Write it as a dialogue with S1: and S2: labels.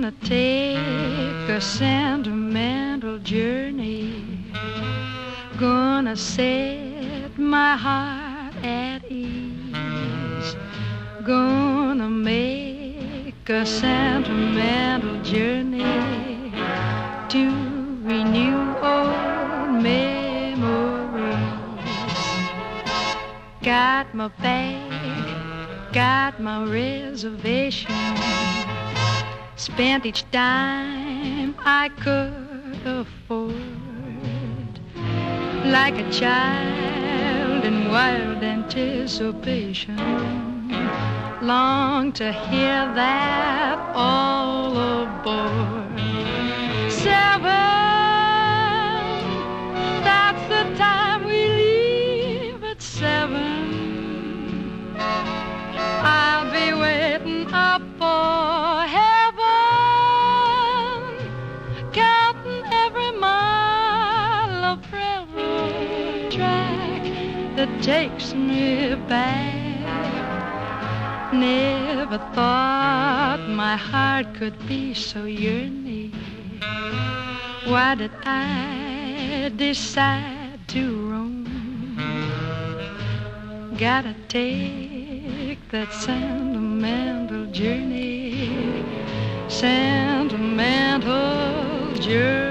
S1: gonna take a sentimental journey. Gonna set my heart at ease. Gonna make a sentimental journey to renew old memories. Got my bag, got my reservation Spent each dime I could afford. Like a child in wild anticipation. Long to hear that all aboard. That takes me back. Never thought my heart could be so yearning. Why did I decide to roam? Gotta take that sentimental journey, sentimental journey.